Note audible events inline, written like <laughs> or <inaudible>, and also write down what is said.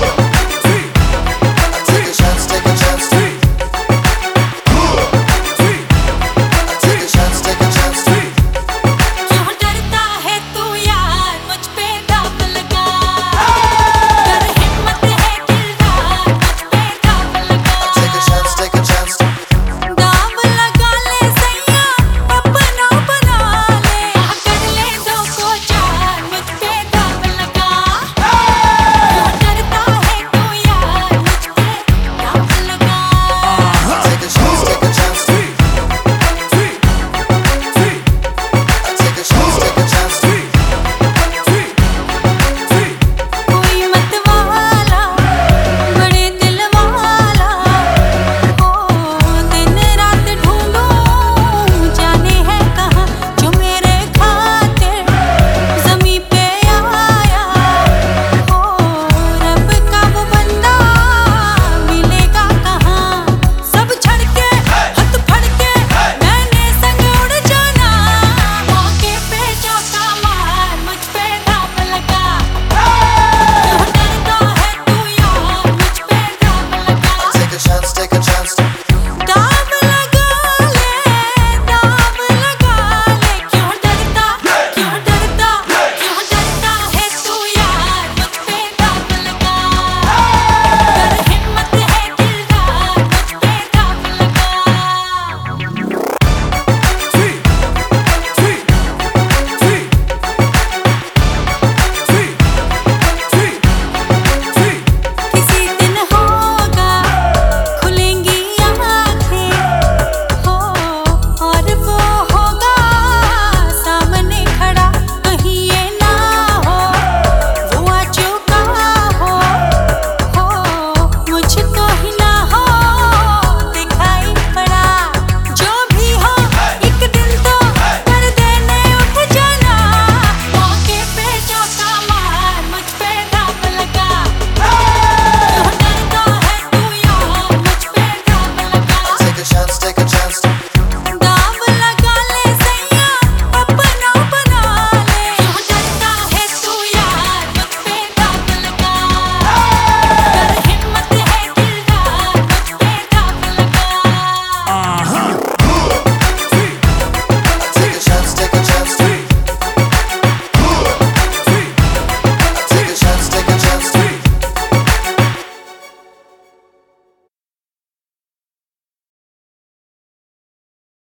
Yeah. <laughs>